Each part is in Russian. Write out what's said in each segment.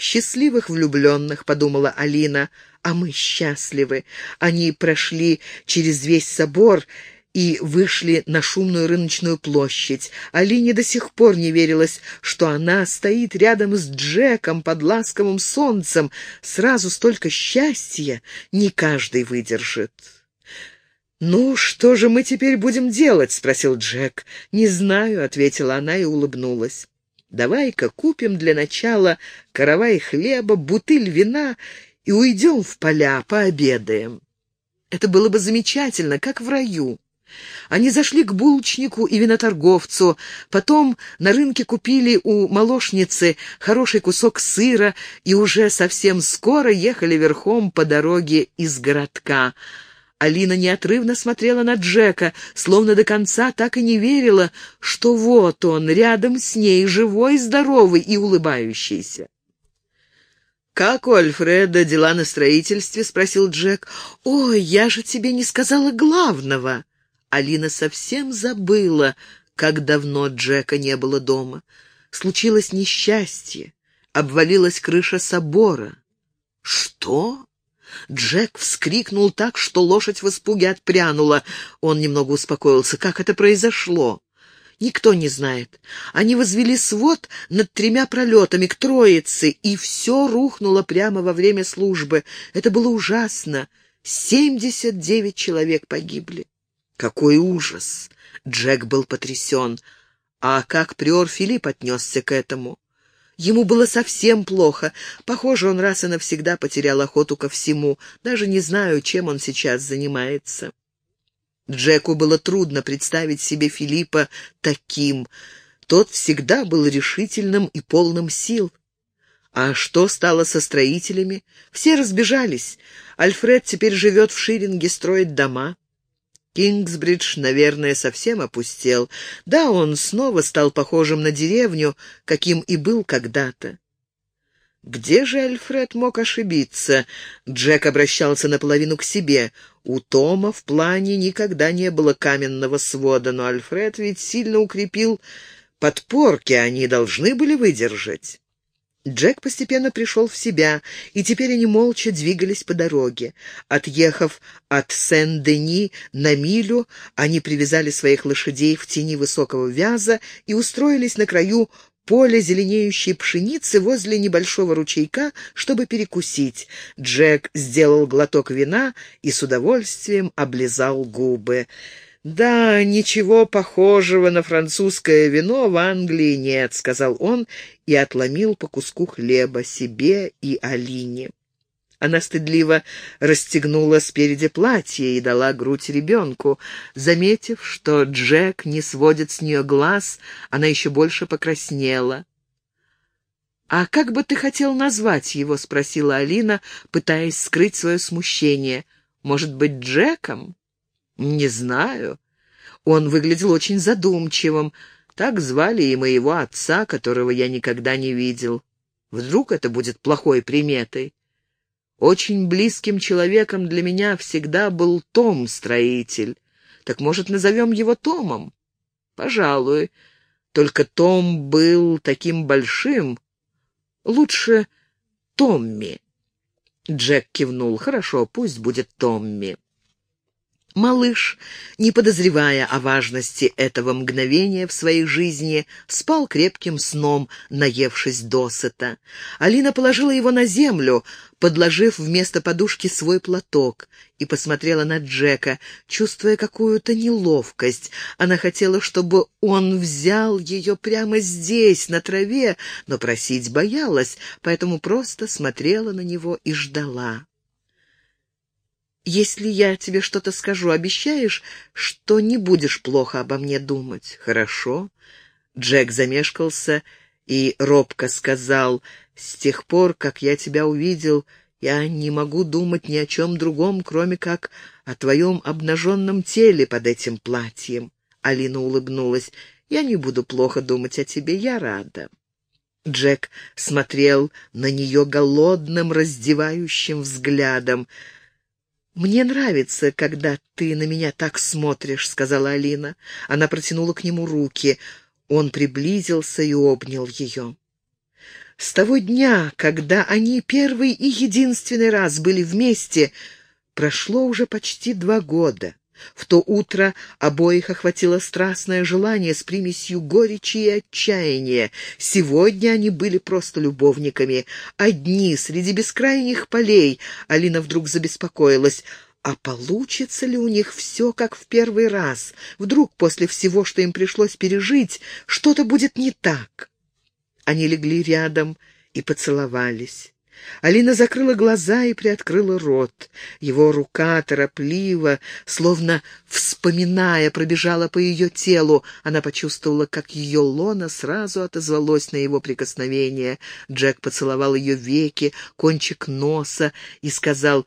счастливых влюбленных», — подумала Алина, — «а мы счастливы». Они прошли через весь собор и вышли на шумную рыночную площадь. Алине до сих пор не верилось, что она стоит рядом с Джеком под ласковым солнцем. Сразу столько счастья не каждый выдержит. «Ну, что же мы теперь будем делать?» — спросил Джек. «Не знаю», — ответила она и улыбнулась. «Давай-ка купим для начала каравай хлеба, бутыль вина и уйдем в поля, пообедаем. Это было бы замечательно, как в раю». Они зашли к булочнику и виноторговцу, потом на рынке купили у молочницы хороший кусок сыра и уже совсем скоро ехали верхом по дороге из городка. Алина неотрывно смотрела на Джека, словно до конца так и не верила, что вот он, рядом с ней, живой, здоровый и улыбающийся. «Как у Альфреда дела на строительстве?» — спросил Джек. «Ой, я же тебе не сказала главного!» Алина совсем забыла, как давно Джека не было дома. Случилось несчастье, обвалилась крыша собора. «Что?» Джек вскрикнул так, что лошадь в испуге отпрянула. Он немного успокоился. «Как это произошло?» Никто не знает. Они возвели свод над тремя пролетами к Троице, и все рухнуло прямо во время службы. Это было ужасно. Семьдесят девять человек погибли. Какой ужас! Джек был потрясен. А как приор Филипп отнесся к этому? Ему было совсем плохо. Похоже, он раз и навсегда потерял охоту ко всему. Даже не знаю, чем он сейчас занимается. Джеку было трудно представить себе Филиппа таким. Тот всегда был решительным и полным сил. А что стало со строителями? Все разбежались. Альфред теперь живет в Ширинге, строит дома. Кингсбридж, наверное, совсем опустел. Да, он снова стал похожим на деревню, каким и был когда-то. Где же Альфред мог ошибиться? Джек обращался наполовину к себе. У Тома в плане никогда не было каменного свода, но Альфред ведь сильно укрепил подпорки, они должны были выдержать. Джек постепенно пришел в себя, и теперь они молча двигались по дороге. Отъехав от Сен-Дени на милю, они привязали своих лошадей в тени высокого вяза и устроились на краю поля зеленеющей пшеницы возле небольшого ручейка, чтобы перекусить. Джек сделал глоток вина и с удовольствием облизал губы. «Да, ничего похожего на французское вино в Англии нет», — сказал он и отломил по куску хлеба себе и Алине. Она стыдливо расстегнула спереди платье и дала грудь ребенку. Заметив, что Джек не сводит с нее глаз, она еще больше покраснела. «А как бы ты хотел назвать его?» — спросила Алина, пытаясь скрыть свое смущение. «Может быть, Джеком?» «Не знаю. Он выглядел очень задумчивым. Так звали и моего отца, которого я никогда не видел. Вдруг это будет плохой приметой? Очень близким человеком для меня всегда был Том, строитель. Так, может, назовем его Томом? Пожалуй. Только Том был таким большим. Лучше Томми. Джек кивнул. Хорошо, пусть будет Томми. Малыш, не подозревая о важности этого мгновения в своей жизни, спал крепким сном, наевшись досыта. Алина положила его на землю, подложив вместо подушки свой платок, и посмотрела на Джека, чувствуя какую-то неловкость. Она хотела, чтобы он взял ее прямо здесь, на траве, но просить боялась, поэтому просто смотрела на него и ждала. Если я тебе что-то скажу, обещаешь, что не будешь плохо обо мне думать? Хорошо. Джек замешкался и робко сказал, «С тех пор, как я тебя увидел, я не могу думать ни о чем другом, кроме как о твоем обнаженном теле под этим платьем». Алина улыбнулась. «Я не буду плохо думать о тебе, я рада». Джек смотрел на нее голодным, раздевающим взглядом. «Мне нравится, когда ты на меня так смотришь», — сказала Алина. Она протянула к нему руки. Он приблизился и обнял ее. С того дня, когда они первый и единственный раз были вместе, прошло уже почти два года. В то утро обоих охватило страстное желание с примесью горечи и отчаяния. Сегодня они были просто любовниками. Одни среди бескрайних полей. Алина вдруг забеспокоилась. А получится ли у них все, как в первый раз? Вдруг после всего, что им пришлось пережить, что-то будет не так? Они легли рядом и поцеловались. Алина закрыла глаза и приоткрыла рот. Его рука торопливо, словно вспоминая, пробежала по ее телу. Она почувствовала, как ее лона сразу отозвалось на его прикосновение. Джек поцеловал ее веки, кончик носа и сказал...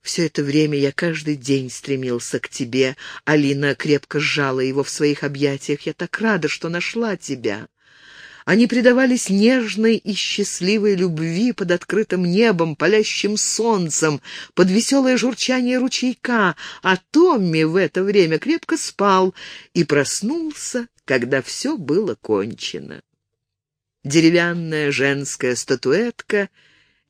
Все это время я каждый день стремился к тебе. Алина крепко сжала его в своих объятиях. Я так рада, что нашла тебя. Они предавались нежной и счастливой любви под открытым небом, палящим солнцем, под веселое журчание ручейка, а Томми в это время крепко спал и проснулся, когда все было кончено. Деревянная женская статуэтка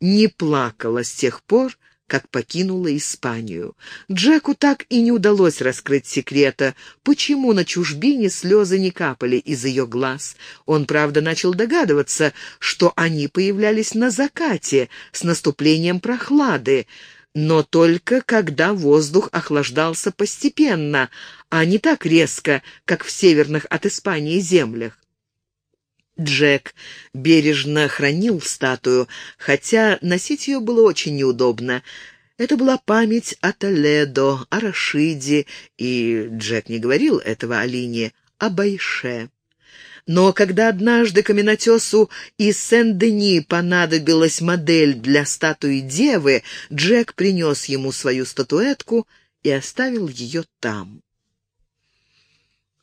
не плакала с тех пор, как покинула Испанию. Джеку так и не удалось раскрыть секрета, почему на чужбине слезы не капали из ее глаз. Он, правда, начал догадываться, что они появлялись на закате, с наступлением прохлады, но только когда воздух охлаждался постепенно, а не так резко, как в северных от Испании землях. Джек бережно хранил статую, хотя носить ее было очень неудобно. Это была память о Толедо, о Рашиде, и Джек не говорил этого Алине, о Байше. Но когда однажды каменотесу из Сен-Дени понадобилась модель для статуи Девы, Джек принес ему свою статуэтку и оставил ее там.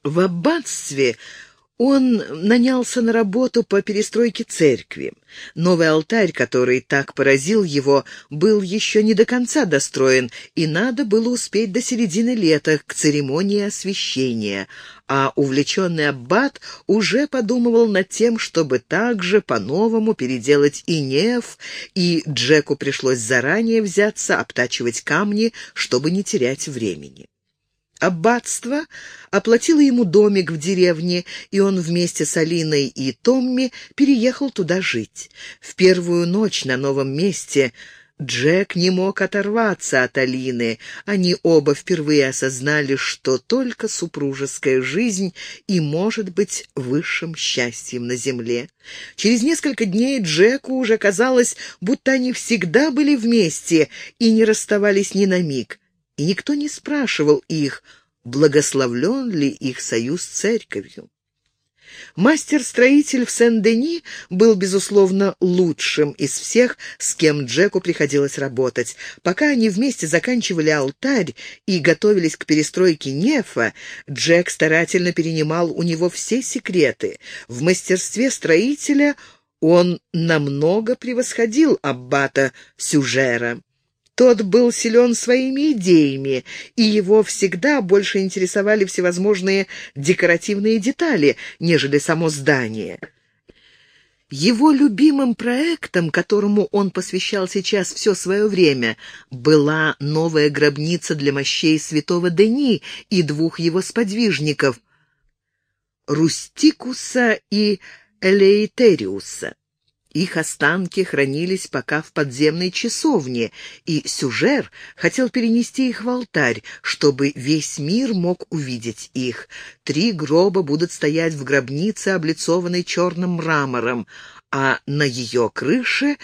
В аббатстве он нанялся на работу по перестройке церкви. Новый алтарь, который так поразил его, был еще не до конца достроен, и надо было успеть до середины лета к церемонии освящения. А увлеченный аббат уже подумывал над тем, чтобы также по-новому переделать и неф, и Джеку пришлось заранее взяться обтачивать камни, чтобы не терять времени. Аббатство оплатило ему домик в деревне, и он вместе с Алиной и Томми переехал туда жить. В первую ночь на новом месте Джек не мог оторваться от Алины. Они оба впервые осознали, что только супружеская жизнь и может быть высшим счастьем на земле. Через несколько дней Джеку уже казалось, будто они всегда были вместе и не расставались ни на миг и никто не спрашивал их, благословлен ли их союз с церковью. Мастер-строитель в Сен-Дени был, безусловно, лучшим из всех, с кем Джеку приходилось работать. Пока они вместе заканчивали алтарь и готовились к перестройке нефа, Джек старательно перенимал у него все секреты. В мастерстве строителя он намного превосходил аббата Сюжера. Тот был силен своими идеями, и его всегда больше интересовали всевозможные декоративные детали, нежели само здание. Его любимым проектом, которому он посвящал сейчас все свое время, была новая гробница для мощей святого Дени и двух его сподвижников — Рустикуса и Элейтериуса. Их останки хранились пока в подземной часовне, и Сюжер хотел перенести их в алтарь, чтобы весь мир мог увидеть их. Три гроба будут стоять в гробнице, облицованной черным мрамором, а на ее крыше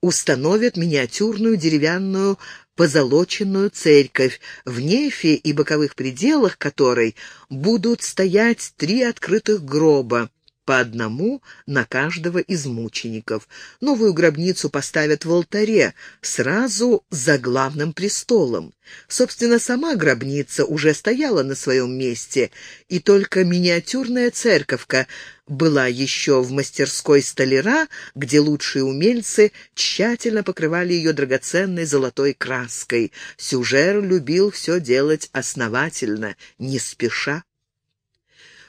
установят миниатюрную деревянную позолоченную церковь, в нефе и боковых пределах которой будут стоять три открытых гроба по одному на каждого из мучеников. Новую гробницу поставят в алтаре, сразу за главным престолом. Собственно, сама гробница уже стояла на своем месте, и только миниатюрная церковка была еще в мастерской столяра, где лучшие умельцы тщательно покрывали ее драгоценной золотой краской. Сюжер любил все делать основательно, не спеша.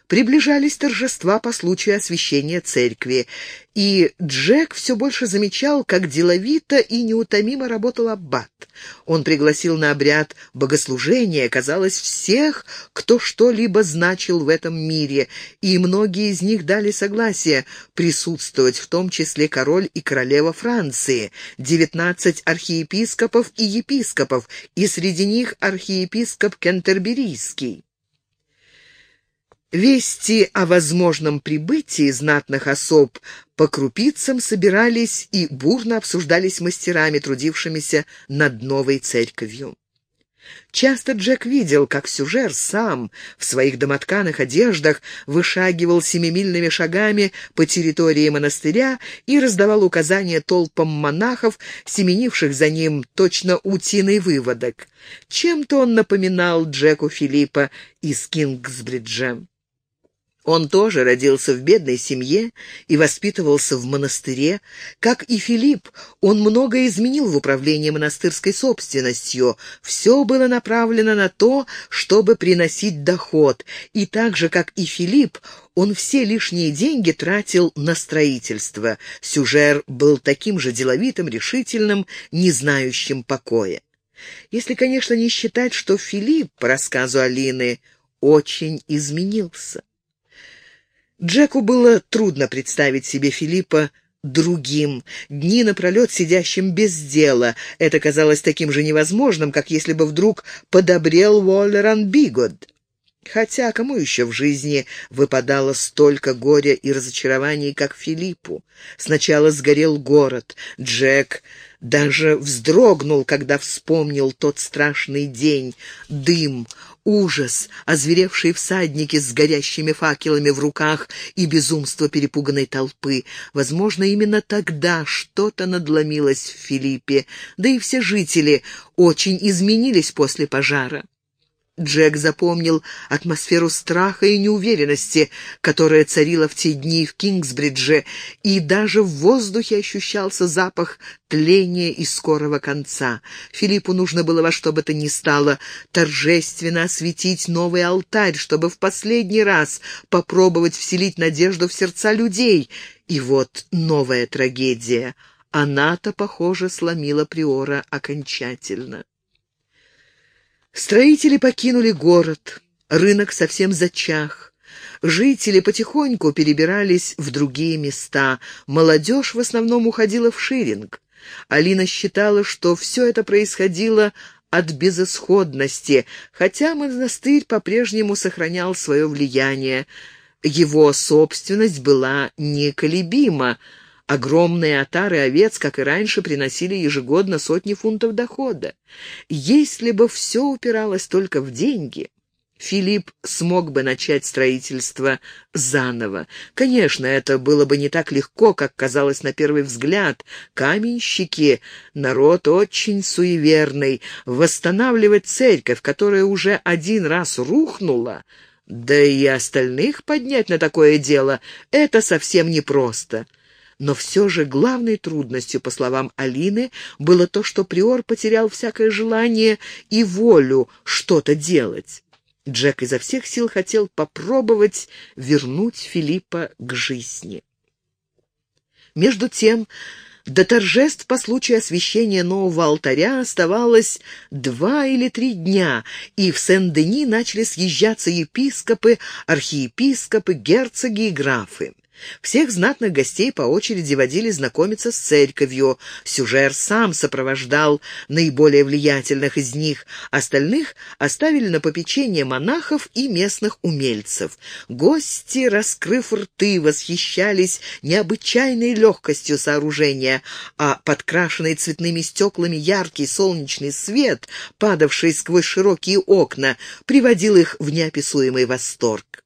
Приближались торжества по случаю освящения церкви, и Джек все больше замечал, как деловито и неутомимо работал аббат. Он пригласил на обряд богослужения, казалось, всех, кто что-либо значил в этом мире, и многие из них дали согласие присутствовать, в том числе король и королева Франции, девятнадцать архиепископов и епископов, и среди них архиепископ Кентерберийский. Вести о возможном прибытии знатных особ по крупицам собирались и бурно обсуждались мастерами, трудившимися над новой церковью. Часто Джек видел, как Сюжер сам в своих домотканых одеждах вышагивал семимильными шагами по территории монастыря и раздавал указания толпам монахов, семенивших за ним точно утиный выводок. Чем-то он напоминал Джеку Филиппа из Кингсбриджа. Он тоже родился в бедной семье и воспитывался в монастыре. Как и Филипп, он многое изменил в управлении монастырской собственностью. Все было направлено на то, чтобы приносить доход. И так же, как и Филипп, он все лишние деньги тратил на строительство. Сюжер был таким же деловитым, решительным, не знающим покоя. Если, конечно, не считать, что Филипп, по рассказу Алины, очень изменился. Джеку было трудно представить себе Филиппа другим, дни напролет сидящим без дела. Это казалось таким же невозможным, как если бы вдруг подобрел Уоллеран Бигод. Хотя кому еще в жизни выпадало столько горя и разочарований, как Филиппу? Сначала сгорел город. Джек даже вздрогнул, когда вспомнил тот страшный день. Дым, ужас, озверевшие всадники с горящими факелами в руках и безумство перепуганной толпы. Возможно, именно тогда что-то надломилось в Филиппе, да и все жители очень изменились после пожара. Джек запомнил атмосферу страха и неуверенности, которая царила в те дни в Кингсбридже, и даже в воздухе ощущался запах тления и скорого конца. Филиппу нужно было во что бы то ни стало торжественно осветить новый алтарь, чтобы в последний раз попробовать вселить надежду в сердца людей. И вот новая трагедия. Она-то, похоже, сломила Приора окончательно. Строители покинули город, рынок совсем зачах. Жители потихоньку перебирались в другие места, молодежь в основном уходила в Ширинг. Алина считала, что все это происходило от безысходности, хотя монастырь по-прежнему сохранял свое влияние. Его собственность была неколебима, Огромные отары овец, как и раньше, приносили ежегодно сотни фунтов дохода. Если бы все упиралось только в деньги, Филипп смог бы начать строительство заново. Конечно, это было бы не так легко, как казалось на первый взгляд. Каменщики — народ очень суеверный. Восстанавливать церковь, которая уже один раз рухнула, да и остальных поднять на такое дело — это совсем непросто. Но все же главной трудностью, по словам Алины, было то, что Приор потерял всякое желание и волю что-то делать. Джек изо всех сил хотел попробовать вернуть Филиппа к жизни. Между тем, до торжеств по случаю освящения нового алтаря оставалось два или три дня, и в Сен-Дени начали съезжаться епископы, архиепископы, герцоги и графы. Всех знатных гостей по очереди водили знакомиться с церковью. Сюжер сам сопровождал наиболее влиятельных из них. Остальных оставили на попечение монахов и местных умельцев. Гости, раскрыв рты, восхищались необычайной легкостью сооружения, а подкрашенный цветными стеклами яркий солнечный свет, падавший сквозь широкие окна, приводил их в неописуемый восторг.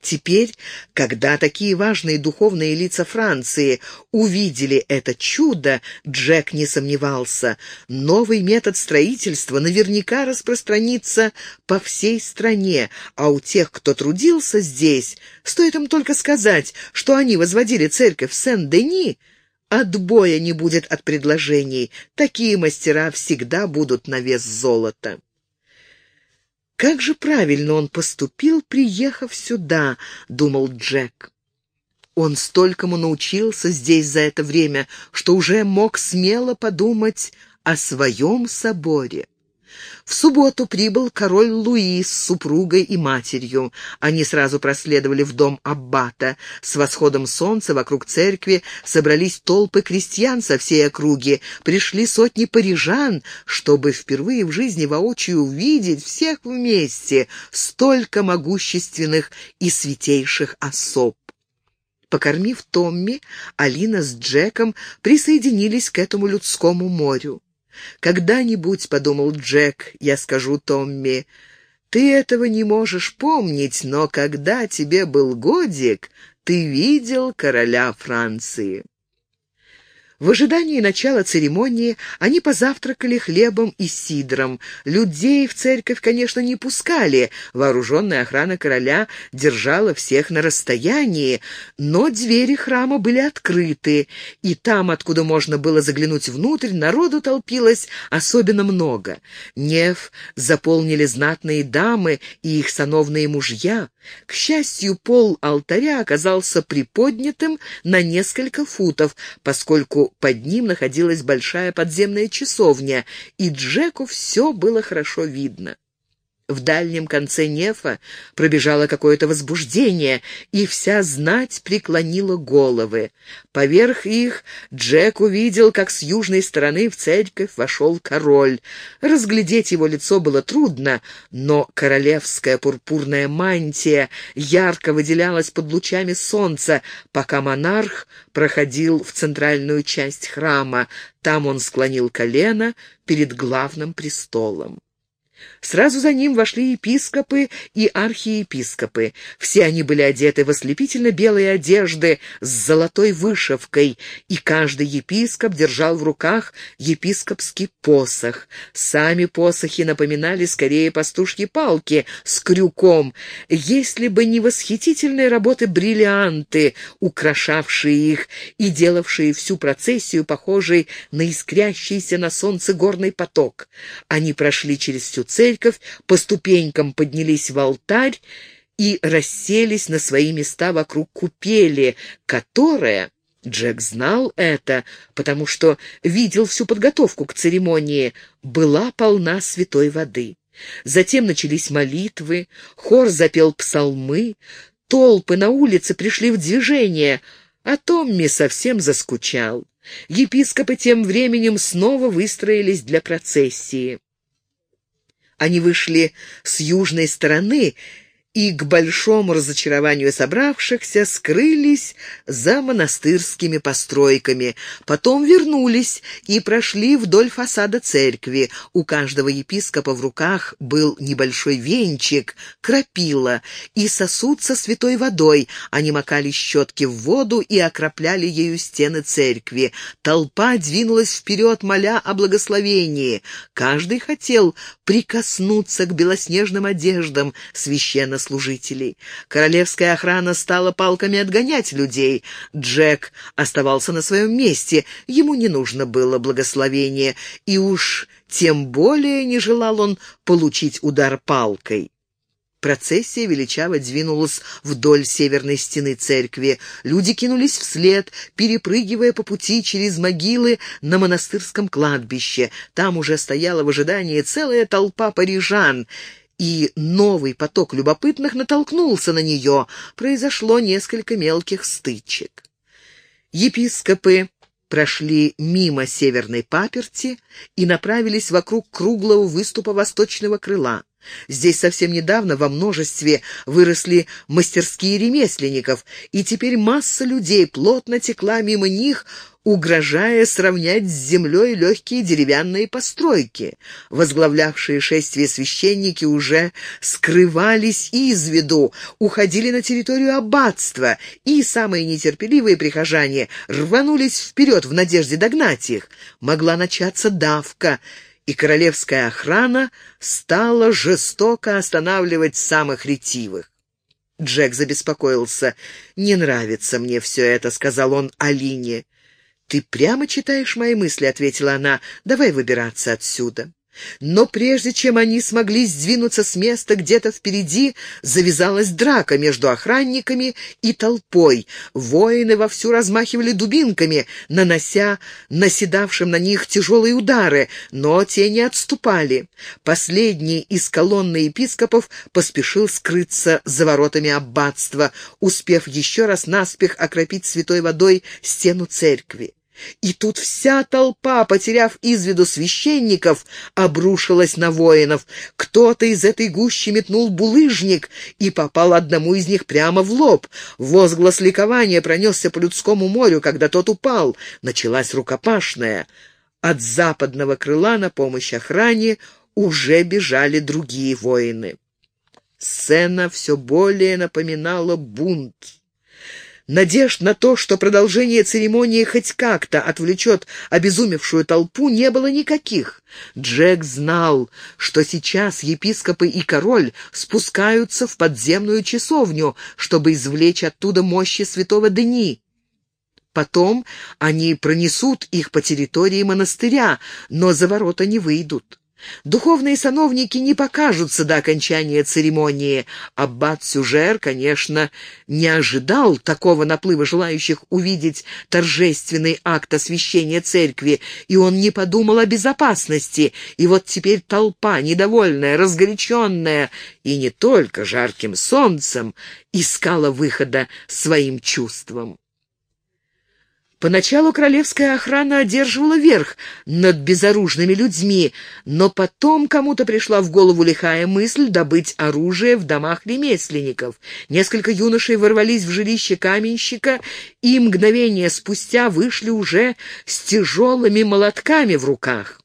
Теперь, когда такие важные духовные лица Франции увидели это чудо, Джек не сомневался. Новый метод строительства наверняка распространится по всей стране, а у тех, кто трудился здесь, стоит им только сказать, что они возводили церковь Сен-Дени, отбоя не будет от предложений. Такие мастера всегда будут на вес золота. Как же правильно он поступил, приехав сюда, думал Джек. Он столькому научился здесь за это время, что уже мог смело подумать о своем соборе. В субботу прибыл король Луи с супругой и матерью. Они сразу проследовали в дом аббата. С восходом солнца вокруг церкви собрались толпы крестьян со всей округи. Пришли сотни парижан, чтобы впервые в жизни воочию увидеть всех вместе, столько могущественных и святейших особ. Покормив Томми, Алина с Джеком присоединились к этому людскому морю. «Когда-нибудь, — подумал Джек, — я скажу Томми, — ты этого не можешь помнить, но когда тебе был годик, ты видел короля Франции». В ожидании начала церемонии они позавтракали хлебом и сидром. Людей в церковь, конечно, не пускали. Вооруженная охрана короля держала всех на расстоянии, но двери храма были открыты, и там, откуда можно было заглянуть внутрь, народу толпилось особенно много. Нев заполнили знатные дамы и их сановные мужья. К счастью, пол алтаря оказался приподнятым на несколько футов, поскольку под ним находилась большая подземная часовня, и Джеку все было хорошо видно. В дальнем конце нефа пробежало какое-то возбуждение, и вся знать преклонила головы. Поверх их Джек увидел, как с южной стороны в церковь вошел король. Разглядеть его лицо было трудно, но королевская пурпурная мантия ярко выделялась под лучами солнца, пока монарх проходил в центральную часть храма. Там он склонил колено перед главным престолом. Сразу за ним вошли епископы и архиепископы. Все они были одеты в ослепительно белые одежды с золотой вышивкой, и каждый епископ держал в руках епископский посох. Сами посохи напоминали скорее пастушьи палки с крюком, если бы не восхитительные работы бриллианты, украшавшие их и делавшие всю процессию похожей на искрящийся на солнце горный поток. Они прошли через всю церковь, по ступенькам поднялись в алтарь и расселись на свои места вокруг купели, которая... Джек знал это, потому что видел всю подготовку к церемонии, была полна святой воды. Затем начались молитвы, хор запел псалмы, толпы на улице пришли в движение, а Томми совсем заскучал. Епископы тем временем снова выстроились для процессии. Они вышли с южной стороны и к большому разочарованию собравшихся скрылись за монастырскими постройками. Потом вернулись и прошли вдоль фасада церкви. У каждого епископа в руках был небольшой венчик, крапила и сосуд со святой водой. Они макали щетки в воду и окропляли ею стены церкви. Толпа двинулась вперед, моля о благословении. Каждый хотел прикоснуться к белоснежным одеждам священнослужителей служителей. Королевская охрана стала палками отгонять людей. Джек оставался на своем месте, ему не нужно было благословения, и уж тем более не желал он получить удар палкой. Процессия величаво двинулась вдоль северной стены церкви. Люди кинулись вслед, перепрыгивая по пути через могилы на монастырском кладбище. Там уже стояла в ожидании целая толпа парижан — и новый поток любопытных натолкнулся на нее. Произошло несколько мелких стычек. Епископы прошли мимо северной паперти и направились вокруг круглого выступа восточного крыла. Здесь совсем недавно во множестве выросли мастерские ремесленников, и теперь масса людей плотно текла мимо них, угрожая сравнять с землей легкие деревянные постройки. Возглавлявшие шествие священники уже скрывались из виду, уходили на территорию аббатства, и самые нетерпеливые прихожане рванулись вперед в надежде догнать их. Могла начаться давка, и королевская охрана стала жестоко останавливать самых ретивых. Джек забеспокоился. «Не нравится мне все это», — сказал он Алине. «Ты прямо читаешь мои мысли», — ответила она. «Давай выбираться отсюда». Но прежде чем они смогли сдвинуться с места, где-то впереди завязалась драка между охранниками и толпой. Воины вовсю размахивали дубинками, нанося наседавшим на них тяжелые удары, но те не отступали. Последний из колонны епископов поспешил скрыться за воротами аббатства, успев еще раз наспех окропить святой водой стену церкви. И тут вся толпа, потеряв из виду священников, обрушилась на воинов. Кто-то из этой гущи метнул булыжник и попал одному из них прямо в лоб. Возглас ликования пронесся по людскому морю, когда тот упал. Началась рукопашная. От западного крыла на помощь охране уже бежали другие воины. Сцена все более напоминала бунт. Надежд на то, что продолжение церемонии хоть как-то отвлечет обезумевшую толпу, не было никаких. Джек знал, что сейчас епископы и король спускаются в подземную часовню, чтобы извлечь оттуда мощи святого Дени. Потом они пронесут их по территории монастыря, но за ворота не выйдут. Духовные сановники не покажутся до окончания церемонии. Аббат Сюжер, конечно, не ожидал такого наплыва желающих увидеть торжественный акт освящения церкви, и он не подумал о безопасности. И вот теперь толпа, недовольная, разгоряченная, и не только жарким солнцем, искала выхода своим чувствам. Поначалу королевская охрана одерживала верх над безоружными людьми, но потом кому-то пришла в голову лихая мысль добыть оружие в домах ремесленников. Несколько юношей ворвались в жилище каменщика и мгновение спустя вышли уже с тяжелыми молотками в руках.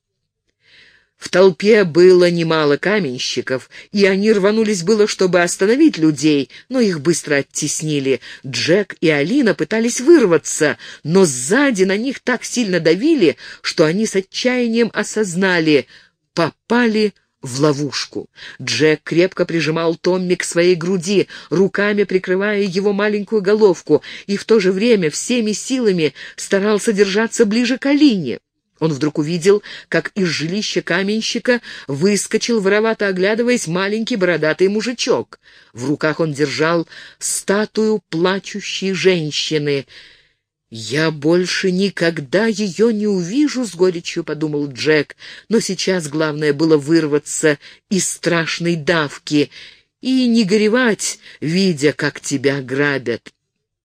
В толпе было немало каменщиков, и они рванулись было, чтобы остановить людей, но их быстро оттеснили. Джек и Алина пытались вырваться, но сзади на них так сильно давили, что они с отчаянием осознали — попали в ловушку. Джек крепко прижимал Томми к своей груди, руками прикрывая его маленькую головку, и в то же время всеми силами старался держаться ближе к Алине. Он вдруг увидел, как из жилища каменщика выскочил, воровато оглядываясь, маленький бородатый мужичок. В руках он держал статую плачущей женщины. «Я больше никогда ее не увижу», — с горечью подумал Джек. Но сейчас главное было вырваться из страшной давки и не горевать, видя, как тебя грабят.